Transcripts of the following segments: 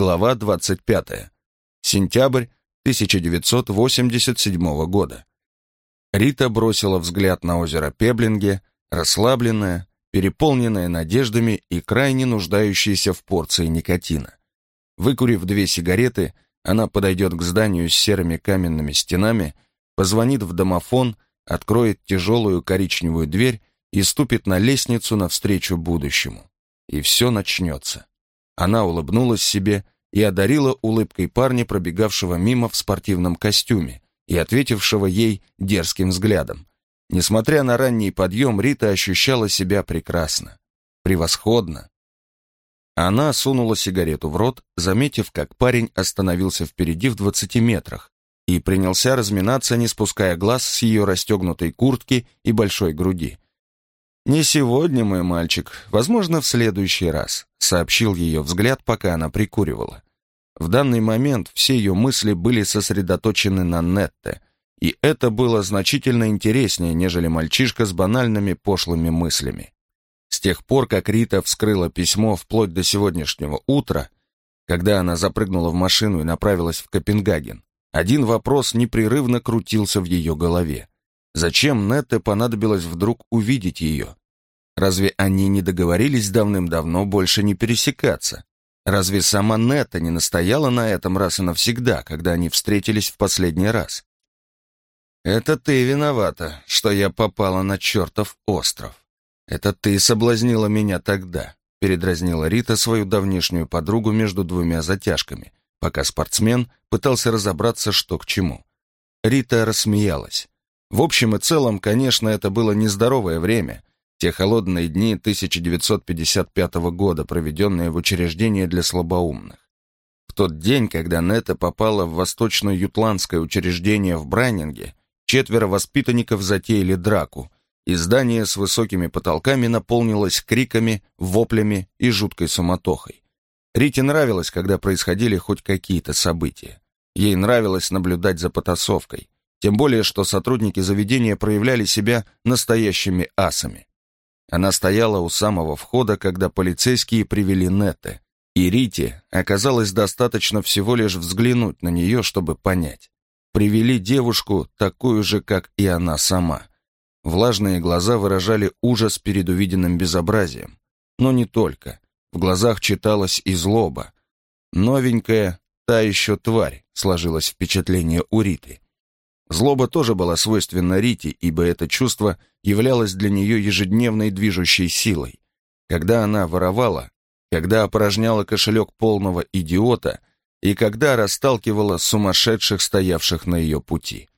Глава 25. Сентябрь 1987 года. Рита бросила взгляд на озеро Пеблинге, расслабленная, переполненная надеждами и крайне нуждающаяся в порции никотина. Выкурив две сигареты, она подойдет к зданию с серыми каменными стенами, позвонит в домофон, откроет тяжелую коричневую дверь и ступит на лестницу навстречу будущему. И все начнется. Она улыбнулась себе и одарила улыбкой парня, пробегавшего мимо в спортивном костюме и ответившего ей дерзким взглядом. Несмотря на ранний подъем, Рита ощущала себя прекрасно. Превосходно. Она сунула сигарету в рот, заметив, как парень остановился впереди в двадцати метрах и принялся разминаться, не спуская глаз с ее расстегнутой куртки и большой груди. «Не сегодня, мой мальчик, возможно, в следующий раз», сообщил ее взгляд, пока она прикуривала. В данный момент все ее мысли были сосредоточены на Нетте, и это было значительно интереснее, нежели мальчишка с банальными пошлыми мыслями. С тех пор, как Рита вскрыла письмо вплоть до сегодняшнего утра, когда она запрыгнула в машину и направилась в Копенгаген, один вопрос непрерывно крутился в ее голове. Зачем Нетте понадобилось вдруг увидеть ее? Разве они не договорились давным-давно больше не пересекаться? Разве сама Нетта не настояла на этом раз и навсегда, когда они встретились в последний раз? «Это ты виновата, что я попала на чертов остров. Это ты соблазнила меня тогда», передразнила Рита свою давнишнюю подругу между двумя затяжками, пока спортсмен пытался разобраться, что к чему. Рита рассмеялась. В общем и целом, конечно, это было нездоровое время, те холодные дни 1955 года, проведенные в учреждении для слабоумных. В тот день, когда Нета попала в восточно-ютландское учреждение в Брайнинге, Четверо воспитанников затеяли драку, и здание с высокими потолками наполнилось криками, воплями и жуткой суматохой. Рите нравилось, когда происходили хоть какие-то события. Ей нравилось наблюдать за потасовкой, тем более, что сотрудники заведения проявляли себя настоящими асами. Она стояла у самого входа, когда полицейские привели Нетте, и Рите оказалось достаточно всего лишь взглянуть на нее, чтобы понять привели девушку, такую же, как и она сама. Влажные глаза выражали ужас перед увиденным безобразием. Но не только. В глазах читалась и злоба. Новенькая, та еще тварь, сложилось впечатление у Риты. Злоба тоже была свойственна Рите, ибо это чувство являлось для нее ежедневной движущей силой. Когда она воровала, когда опорожняла кошелек полного идиота, и когда расталкивала сумасшедших, стоявших на ее пути.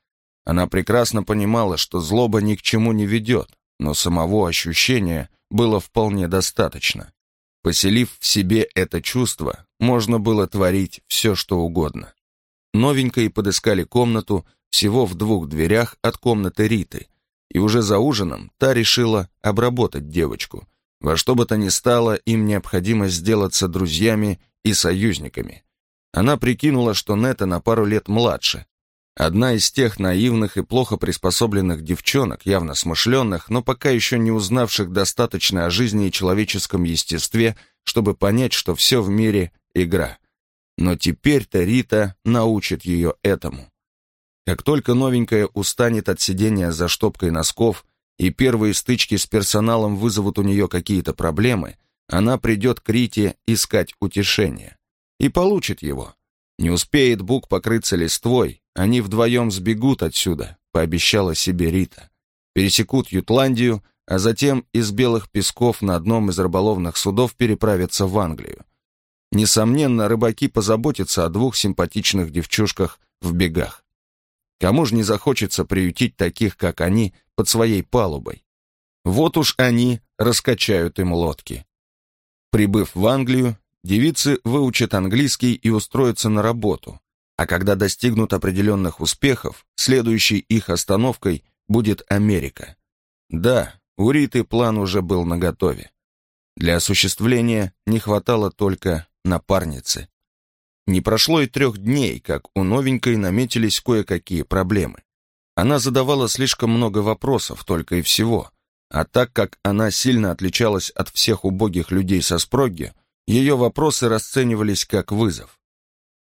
Она прекрасно понимала, что злоба ни к чему не ведет, но самого ощущения было вполне достаточно. Поселив в себе это чувство, можно было творить все, что угодно. Новенькой подыскали комнату всего в двух дверях от комнаты Риты, и уже за ужином та решила обработать девочку. Во что бы то ни стало, им необходимо сделаться друзьями и союзниками. Она прикинула, что Нета на пару лет младше. Одна из тех наивных и плохо приспособленных девчонок, явно смышленных, но пока еще не узнавших достаточно о жизни и человеческом естестве, чтобы понять, что все в мире — игра. Но теперь-то Рита научит ее этому. Как только новенькая устанет от сидения за штопкой носков, и первые стычки с персоналом вызовут у нее какие-то проблемы, она придет к Рите искать утешение и получит его. Не успеет Бук покрыться листвой, они вдвоем сбегут отсюда, пообещала себе Рита. Пересекут Ютландию, а затем из Белых Песков на одном из рыболовных судов переправятся в Англию. Несомненно, рыбаки позаботятся о двух симпатичных девчушках в бегах. Кому же не захочется приютить таких, как они, под своей палубой? Вот уж они раскачают им лодки. Прибыв в Англию, девицы выучат английский и устроятся на работу, а когда достигнут определенных успехов, следующей их остановкой будет Америка. Да, у Риты план уже был наготове. Для осуществления не хватало только напарницы. Не прошло и трех дней, как у новенькой наметились кое-какие проблемы. Она задавала слишком много вопросов только и всего, а так как она сильно отличалась от всех убогих людей со спроги, Ее вопросы расценивались как вызов.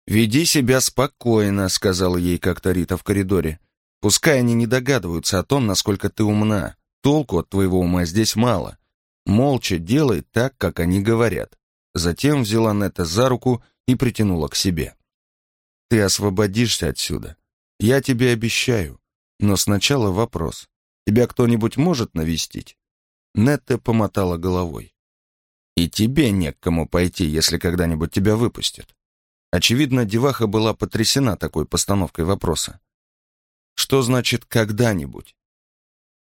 «Веди себя спокойно», — сказала ей как-то Рита в коридоре. «Пускай они не догадываются о том, насколько ты умна. Толку от твоего ума здесь мало. Молча делай так, как они говорят». Затем взяла Нета за руку и притянула к себе. «Ты освободишься отсюда. Я тебе обещаю. Но сначала вопрос. Тебя кто-нибудь может навестить?» Нетта помотала головой. «И тебе не к кому пойти, если когда-нибудь тебя выпустят. Очевидно, деваха была потрясена такой постановкой вопроса. Что значит «когда-нибудь»?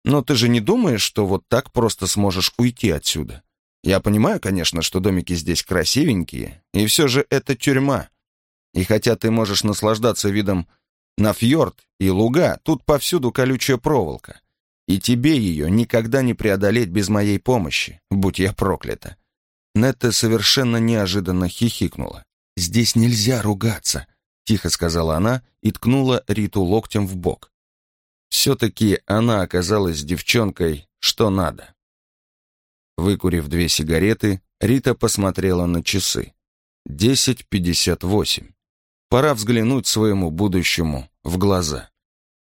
Но ты же не думаешь, что вот так просто сможешь уйти отсюда? Я понимаю, конечно, что домики здесь красивенькие, и все же это тюрьма. И хотя ты можешь наслаждаться видом на фьорд и луга, тут повсюду колючая проволока. И тебе ее никогда не преодолеть без моей помощи, будь я проклята. Нетта совершенно неожиданно хихикнула. «Здесь нельзя ругаться», — тихо сказала она и ткнула Риту локтем в бок. Все-таки она оказалась девчонкой, что надо. Выкурив две сигареты, Рита посмотрела на часы. Десять пятьдесят восемь. Пора взглянуть своему будущему в глаза.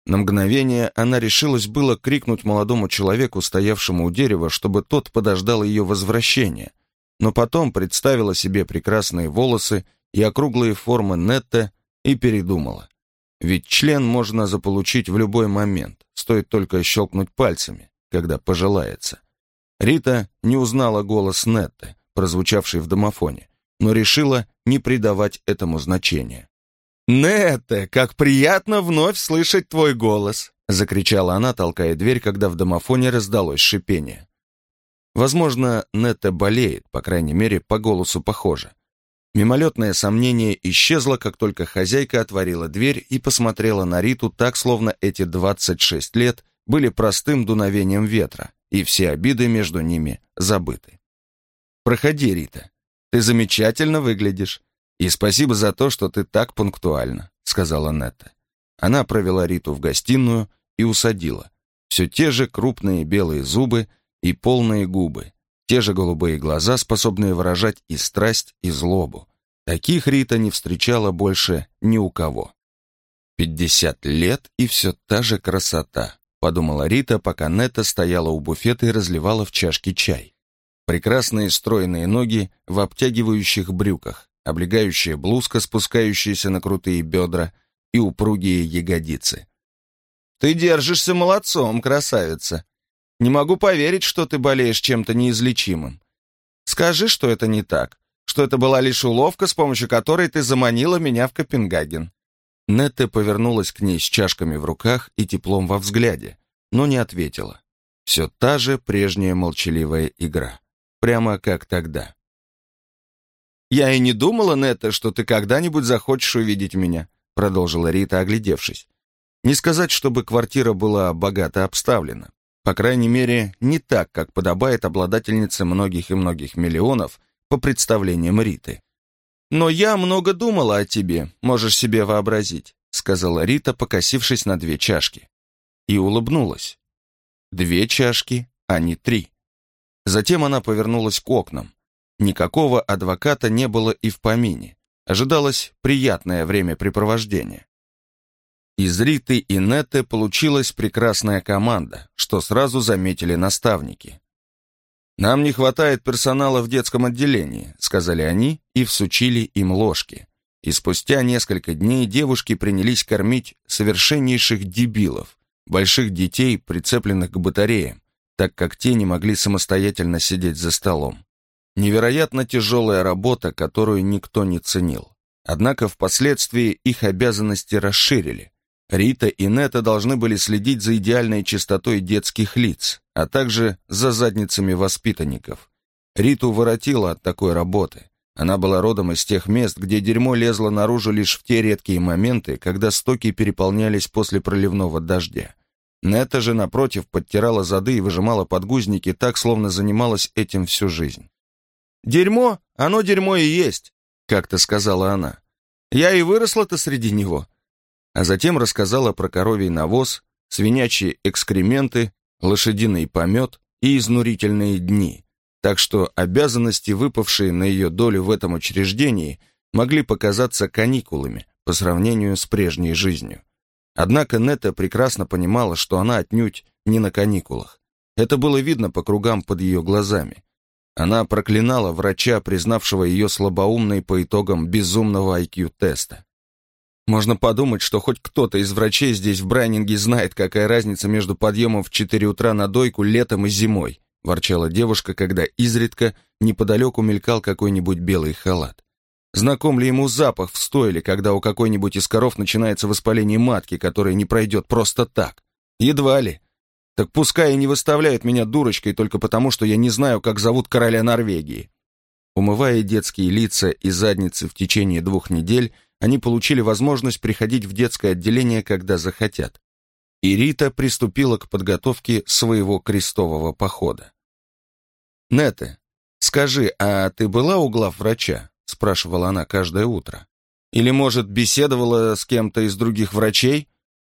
На мгновение она решилась было крикнуть молодому человеку, стоявшему у дерева, чтобы тот подождал ее возвращения, но потом представила себе прекрасные волосы и округлые формы Нетта и передумала. Ведь член можно заполучить в любой момент, стоит только щелкнуть пальцами, когда пожелается. Рита не узнала голос Нетты, прозвучавший в домофоне, но решила не придавать этому значения. «Нетте, как приятно вновь слышать твой голос!» закричала она, толкая дверь, когда в домофоне раздалось шипение. Возможно, Нетта болеет, по крайней мере, по голосу похоже. Мимолетное сомнение исчезло, как только хозяйка отворила дверь и посмотрела на Риту так, словно эти 26 лет были простым дуновением ветра, и все обиды между ними забыты. «Проходи, Рита. Ты замечательно выглядишь. И спасибо за то, что ты так пунктуальна», — сказала Нетта. Она провела Риту в гостиную и усадила. Все те же крупные белые зубы и полные губы, те же голубые глаза, способные выражать и страсть, и злобу. Таких Рита не встречала больше ни у кого. «Пятьдесят лет, и все та же красота», — подумала Рита, пока Нета стояла у буфета и разливала в чашке чай. Прекрасные стройные ноги в обтягивающих брюках, облегающая блузка, спускающаяся на крутые бедра и упругие ягодицы. «Ты держишься молодцом, красавица», не могу поверить, что ты болеешь чем-то неизлечимым. Скажи, что это не так, что это была лишь уловка, с помощью которой ты заманила меня в Копенгаген». Нетте повернулась к ней с чашками в руках и теплом во взгляде, но не ответила. Все та же прежняя молчаливая игра. Прямо как тогда. «Я и не думала, Нетта, что ты когда-нибудь захочешь увидеть меня», продолжила Рита, оглядевшись. Не сказать, чтобы квартира была богато обставлена. По крайней мере, не так, как подобает обладательнице многих и многих миллионов по представлениям Риты. «Но я много думала о тебе, можешь себе вообразить», сказала Рита, покосившись на две чашки. И улыбнулась. Две чашки, а не три. Затем она повернулась к окнам. Никакого адвоката не было и в помине. Ожидалось приятное времяпрепровождение. Из Риты и Нетты получилась прекрасная команда, что сразу заметили наставники. «Нам не хватает персонала в детском отделении», — сказали они и всучили им ложки. И спустя несколько дней девушки принялись кормить совершеннейших дебилов, больших детей, прицепленных к батареям, так как те не могли самостоятельно сидеть за столом. Невероятно тяжелая работа, которую никто не ценил. Однако впоследствии их обязанности расширили. Рита и Нета должны были следить за идеальной чистотой детских лиц, а также за задницами воспитанников. Риту воротила от такой работы. Она была родом из тех мест, где дерьмо лезло наружу лишь в те редкие моменты, когда стоки переполнялись после проливного дождя. Нета же, напротив, подтирала зады и выжимала подгузники так, словно занималась этим всю жизнь. «Дерьмо? Оно дерьмо и есть», — как-то сказала она. «Я и выросла-то среди него а затем рассказала про коровий навоз, свинячьи экскременты, лошадиный помет и изнурительные дни. так что обязанности, выпавшие на ее долю в этом учреждении, могли показаться каникулами по сравнению с прежней жизнью. Однако Нета прекрасно понимала, что она отнюдь не на каникулах. Это было видно по кругам под ее глазами. Она проклинала врача, признавшего ее слабоумной по итогам безумного IQ-теста. Можно подумать, что хоть кто-то из врачей здесь в Брайнинге знает, какая разница между подъемом в 4 утра на дойку летом и зимой, ворчала девушка, когда изредка неподалеку мелькал какой-нибудь белый халат. Знаком ли ему запах в стойле, когда у какой-нибудь из коров начинается воспаление матки, которое не пройдет просто так? Едва ли. Так пускай и не выставляют меня дурочкой только потому, что я не знаю, как зовут короля Норвегии. Умывая детские лица и задницы в течение двух недель, они получили возможность приходить в детское отделение, когда захотят. И Рита приступила к подготовке своего крестового похода. «Нете, скажи, а ты была у главврача?» — спрашивала она каждое утро. «Или, может, беседовала с кем-то из других врачей?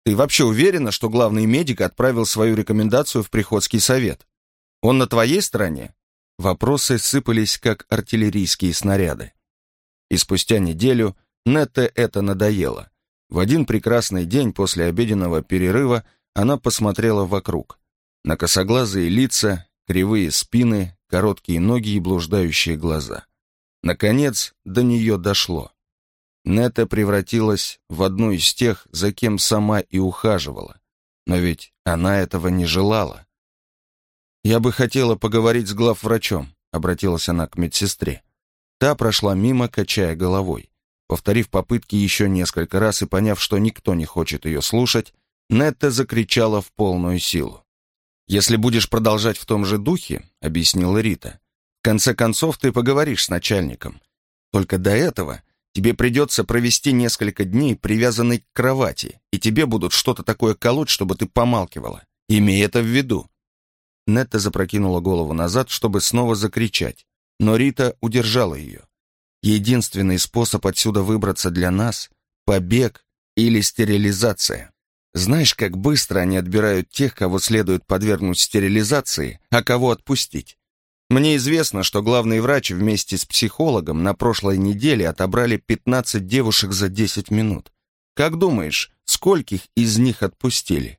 Ты вообще уверена, что главный медик отправил свою рекомендацию в приходский совет? Он на твоей стороне?» Вопросы сыпались, как артиллерийские снаряды. И спустя неделю Нетте это надоело. В один прекрасный день после обеденного перерыва она посмотрела вокруг. На косоглазые лица, кривые спины, короткие ноги и блуждающие глаза. Наконец, до нее дошло. Нета превратилась в одну из тех, за кем сама и ухаживала. Но ведь она этого не желала. «Я бы хотела поговорить с главврачом», — обратилась она к медсестре. Та прошла мимо, качая головой. Повторив попытки еще несколько раз и поняв, что никто не хочет ее слушать, Нетта закричала в полную силу. «Если будешь продолжать в том же духе», — объяснила Рита, «в конце концов ты поговоришь с начальником. Только до этого тебе придется провести несколько дней привязанной к кровати, и тебе будут что-то такое колоть, чтобы ты помалкивала. Имей это в виду». Нетта запрокинула голову назад, чтобы снова закричать, но Рита удержала ее. Единственный способ отсюда выбраться для нас — побег или стерилизация. Знаешь, как быстро они отбирают тех, кого следует подвергнуть стерилизации, а кого отпустить? Мне известно, что главный врач вместе с психологом на прошлой неделе отобрали 15 девушек за 10 минут. Как думаешь, скольких из них отпустили?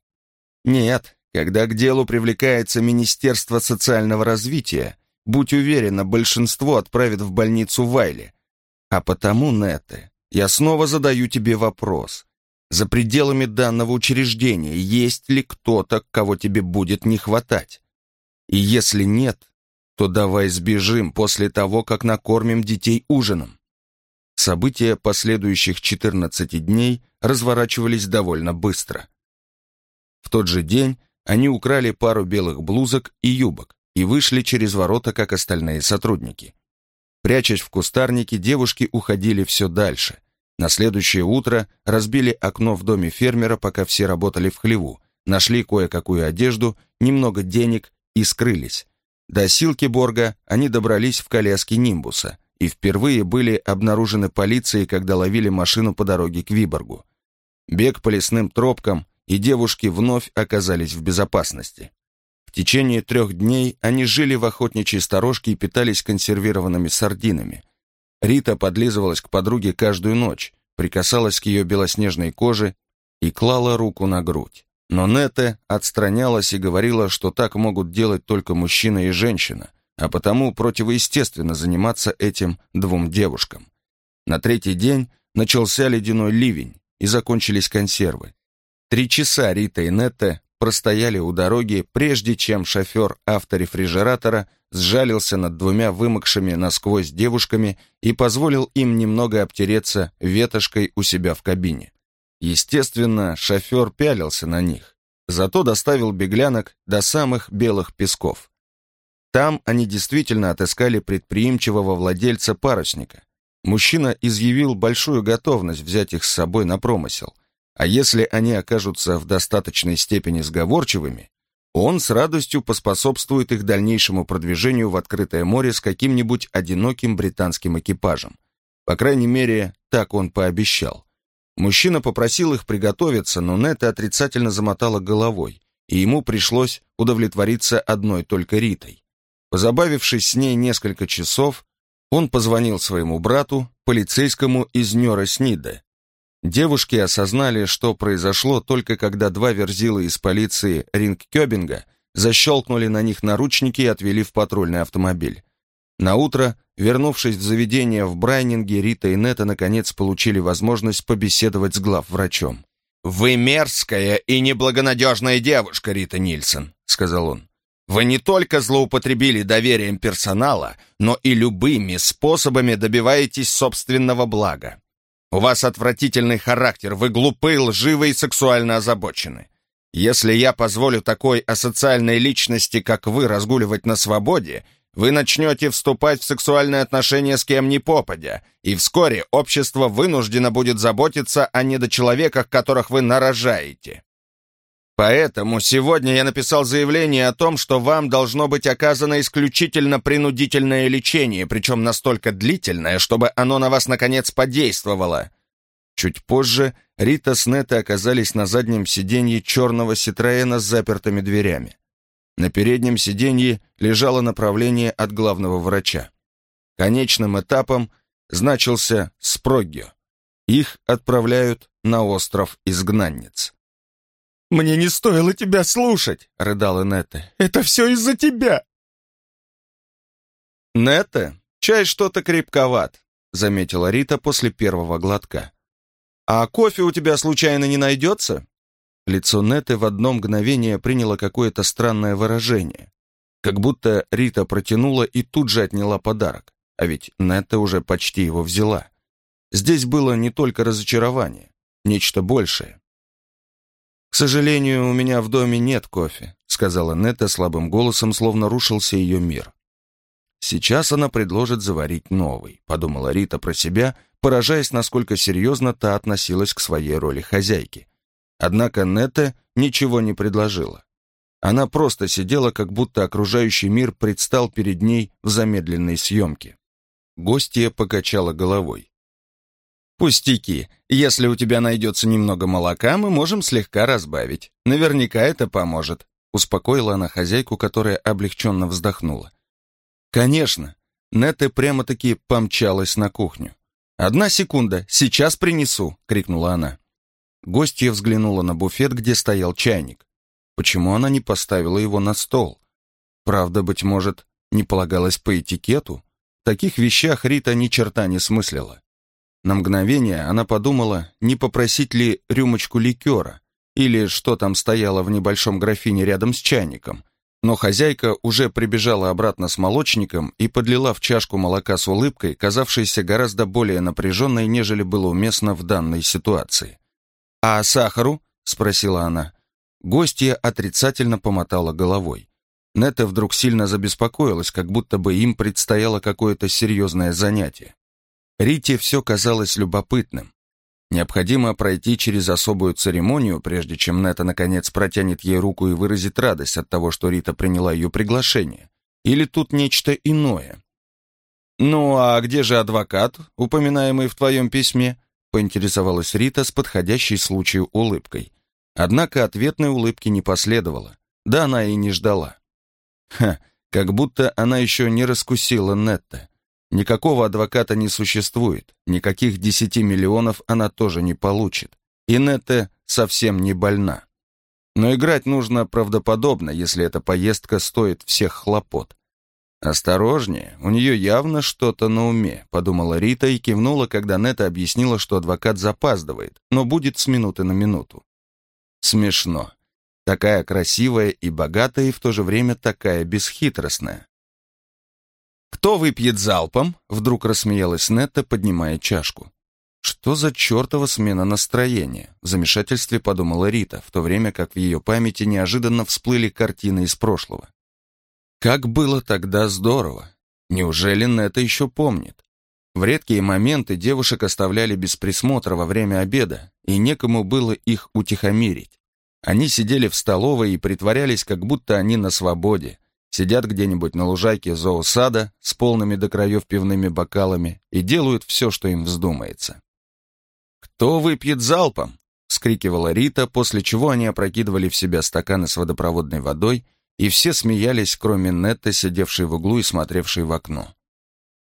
Нет, когда к делу привлекается Министерство социального развития, будь уверена, большинство отправят в больницу Вайли, а потому, Нетте, я снова задаю тебе вопрос. За пределами данного учреждения есть ли кто-то, кого тебе будет не хватать? И если нет, то давай сбежим после того, как накормим детей ужином. События последующих 14 дней разворачивались довольно быстро. В тот же день они украли пару белых блузок и юбок и вышли через ворота, как остальные сотрудники. Прячась в кустарнике, девушки уходили все дальше. На следующее утро разбили окно в доме фермера, пока все работали в хлеву, нашли кое-какую одежду, немного денег и скрылись. До Силкиборга они добрались в коляске Нимбуса и впервые были обнаружены полицией, когда ловили машину по дороге к Виборгу. Бег по лесным тропкам, и девушки вновь оказались в безопасности течение трех дней они жили в охотничьей сторожке и питались консервированными сардинами. Рита подлизывалась к подруге каждую ночь, прикасалась к ее белоснежной коже и клала руку на грудь. Но Нете отстранялась и говорила, что так могут делать только мужчина и женщина, а потому противоестественно заниматься этим двум девушкам. На третий день начался ледяной ливень, и закончились консервы. Три часа Рита и Нетте простояли у дороги, прежде чем шофер авторефрижератора сжалился над двумя вымокшими насквозь девушками и позволил им немного обтереться ветошкой у себя в кабине. Естественно, шофер пялился на них, зато доставил беглянок до самых белых песков. Там они действительно отыскали предприимчивого владельца парусника. Мужчина изъявил большую готовность взять их с собой на промысел – а если они окажутся в достаточной степени сговорчивыми, он с радостью поспособствует их дальнейшему продвижению в открытое море с каким-нибудь одиноким британским экипажем. По крайней мере, так он пообещал. Мужчина попросил их приготовиться, но Нета отрицательно замотала головой, и ему пришлось удовлетвориться одной только Ритой. Позабавившись с ней несколько часов, он позвонил своему брату, полицейскому из Нёра-Сниде. Девушки осознали, что произошло только когда два верзила из полиции Рингкёбинга защелкнули на них наручники и отвели в патрульный автомобиль. На утро, вернувшись в заведение в Брайнинге, Рита и Нета наконец получили возможность побеседовать с главврачом. «Вы мерзкая и неблагонадежная девушка, Рита Нильсон», — сказал он. «Вы не только злоупотребили доверием персонала, но и любыми способами добиваетесь собственного блага. У вас отвратительный характер, вы глупы, лживы и сексуально озабочены. Если я позволю такой асоциальной личности, как вы, разгуливать на свободе, вы начнете вступать в сексуальные отношения с кем ни попадя, и вскоре общество вынуждено будет заботиться о недочеловеках, которых вы нарожаете. Поэтому сегодня я написал заявление о том, что вам должно быть оказано исключительно принудительное лечение, причем настолько длительное, чтобы оно на вас наконец подействовало. Чуть позже Рита с Неттой оказались на заднем сиденье черного Ситроена с запертыми дверями. На переднем сиденье лежало направление от главного врача. Конечным этапом значился Спроггио. Их отправляют на остров изгнанниц. «Мне не стоило тебя слушать!» — рыдала Нетта. «Это все из-за тебя!» «Нетта, чай что-то крепковат», — заметила Рита после первого глотка. «А кофе у тебя случайно не найдется?» Лицо Неты в одно мгновение приняло какое-то странное выражение. Как будто Рита протянула и тут же отняла подарок. А ведь Нетта уже почти его взяла. Здесь было не только разочарование, нечто большее. «К сожалению, у меня в доме нет кофе», сказала Нетта слабым голосом, словно рушился ее мир. «Сейчас она предложит заварить новый», подумала Рита про себя, поражаясь, насколько серьезно та относилась к своей роли хозяйки. Однако Нетта ничего не предложила. Она просто сидела, как будто окружающий мир предстал перед ней в замедленной съемке. Гостья покачала головой. «Пустяки. Если у тебя найдется немного молока, мы можем слегка разбавить. Наверняка это поможет», — успокоила она хозяйку, которая облегченно вздохнула. «Конечно». Нетта прямо-таки помчалась на кухню. «Одна секунда, сейчас принесу!» — крикнула она. Гостья взглянула на буфет, где стоял чайник. Почему она не поставила его на стол? Правда, быть может, не полагалось по этикету? В таких вещах Рита ни черта не смыслила. На мгновение она подумала, не попросить ли рюмочку ликера, или что там стояло в небольшом графине рядом с чайником. Но хозяйка уже прибежала обратно с молочником и подлила в чашку молока с улыбкой, казавшейся гораздо более напряженной, нежели было уместно в данной ситуации. «А сахару?» — спросила она. Гостья отрицательно помотала головой. Нета вдруг сильно забеспокоилась, как будто бы им предстояло какое-то серьезное занятие. Рите все казалось любопытным. Необходимо пройти через особую церемонию, прежде чем Нета наконец протянет ей руку и выразит радость от того, что Рита приняла ее приглашение. Или тут нечто иное? «Ну а где же адвокат, упоминаемый в твоем письме?» поинтересовалась Рита с подходящей случаю улыбкой. Однако ответной улыбки не последовало. Да она и не ждала. Ха, как будто она еще не раскусила Нетта. Никакого адвоката не существует, никаких десяти миллионов она тоже не получит. И совсем не больна. Но играть нужно правдоподобно, если эта поездка стоит всех хлопот. «Осторожнее, у нее явно что-то на уме», — подумала Рита и кивнула, когда Нета объяснила, что адвокат запаздывает, но будет с минуты на минуту. Смешно. Такая красивая и богатая, и в то же время такая бесхитростная. «Кто выпьет залпом?» — вдруг рассмеялась Нетта, поднимая чашку. «Что за чертова смена настроения?» — в замешательстве подумала Рита, в то время как в ее памяти неожиданно всплыли картины из прошлого. Как было тогда здорово! Неужели Нета еще помнит? В редкие моменты девушек оставляли без присмотра во время обеда, и некому было их утихомирить. Они сидели в столовой и притворялись, как будто они на свободе, сидят где-нибудь на лужайке зоосада с полными до краев пивными бокалами и делают все, что им вздумается. «Кто выпьет залпом?» — вскрикивала Рита, после чего они опрокидывали в себя стаканы с водопроводной водой и все смеялись, кроме Нетты, сидевшей в углу и смотревшей в окно.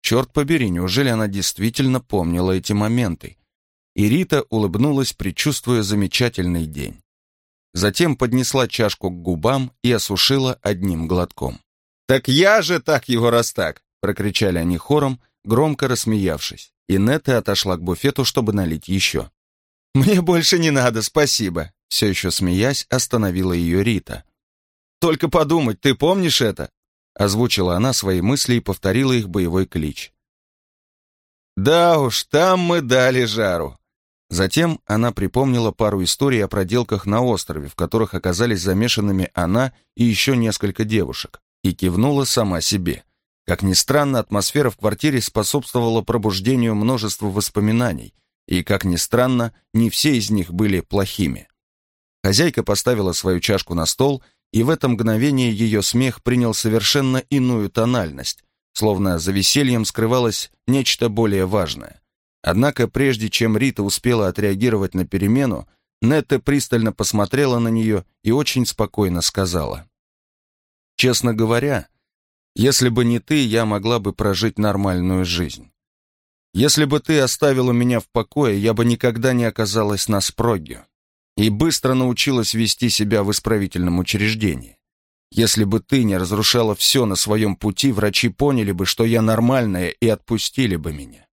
Черт побери, неужели она действительно помнила эти моменты? И Рита улыбнулась, предчувствуя замечательный день. Затем поднесла чашку к губам и осушила одним глотком. «Так я же так его раз так!» — прокричали они хором, громко рассмеявшись, и Нетта отошла к буфету, чтобы налить еще. «Мне больше не надо, спасибо!» Все еще смеясь, остановила ее Рита. «Только подумать, ты помнишь это?» Озвучила она свои мысли и повторила их боевой клич. «Да уж, там мы дали жару!» Затем она припомнила пару историй о проделках на острове, в которых оказались замешанными она и еще несколько девушек, и кивнула сама себе. Как ни странно, атмосфера в квартире способствовала пробуждению множества воспоминаний, и, как ни странно, не все из них были плохими. Хозяйка поставила свою чашку на стол и в это мгновение ее смех принял совершенно иную тональность, словно за весельем скрывалось нечто более важное. Однако прежде чем Рита успела отреагировать на перемену, Нетта пристально посмотрела на нее и очень спокойно сказала. «Честно говоря, если бы не ты, я могла бы прожить нормальную жизнь. Если бы ты оставила меня в покое, я бы никогда не оказалась на спроге и быстро научилась вести себя в исправительном учреждении. Если бы ты не разрушала все на своем пути, врачи поняли бы, что я нормальная, и отпустили бы меня.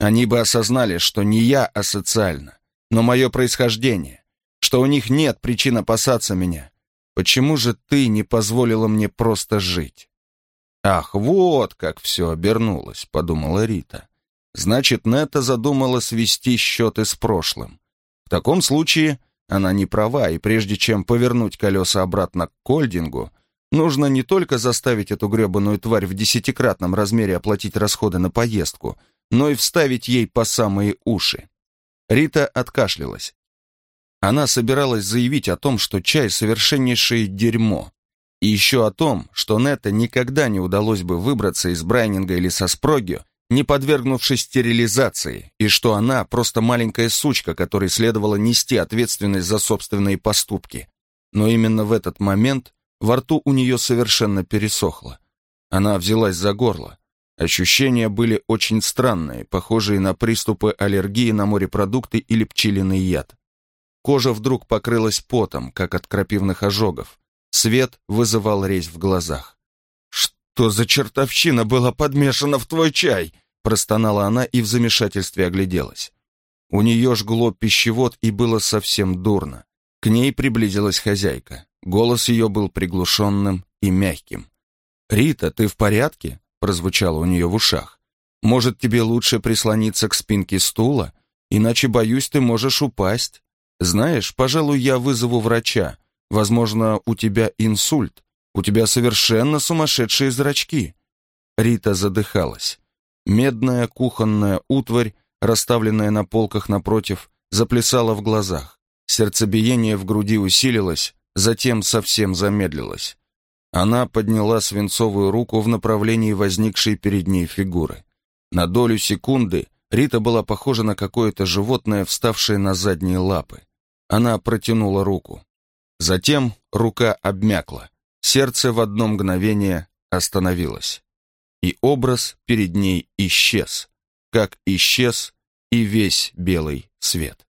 Они бы осознали, что не я асоциальна, но мое происхождение, что у них нет причин опасаться меня. Почему же ты не позволила мне просто жить? Ах, вот как все обернулось, подумала Рита. Значит, Нета задумала свести счеты с прошлым. В таком случае она не права, и прежде чем повернуть колеса обратно к Кольдингу, нужно не только заставить эту гребаную тварь в десятикратном размере оплатить расходы на поездку, но и вставить ей по самые уши. Рита откашлялась. Она собиралась заявить о том, что чай совершеннейшее дерьмо, и еще о том, что Нета никогда не удалось бы выбраться из Брайнинга или со Спрогио, не подвергнувшись стерилизации, и что она просто маленькая сучка, которой следовало нести ответственность за собственные поступки. Но именно в этот момент во рту у нее совершенно пересохло. Она взялась за горло. Ощущения были очень странные, похожие на приступы аллергии на морепродукты или пчелиный яд. Кожа вдруг покрылась потом, как от крапивных ожогов. Свет вызывал резь в глазах. «Что за чертовщина была подмешана в твой чай?» Простонала она и в замешательстве огляделась. У нее жгло пищевод и было совсем дурно. К ней приблизилась хозяйка. Голос ее был приглушенным и мягким. «Рита, ты в порядке?» Прозвучало у нее в ушах. «Может, тебе лучше прислониться к спинке стула? Иначе, боюсь, ты можешь упасть. Знаешь, пожалуй, я вызову врача. Возможно, у тебя инсульт. У тебя совершенно сумасшедшие зрачки». Рита задыхалась. Медная кухонная утварь, расставленная на полках напротив, заплясала в глазах. Сердцебиение в груди усилилось, затем совсем замедлилось. Она подняла свинцовую руку в направлении возникшей перед ней фигуры. На долю секунды Рита была похожа на какое-то животное, вставшее на задние лапы. Она протянула руку. Затем рука обмякла. Сердце в одно мгновение остановилось и образ перед ней исчез, как исчез и весь белый свет.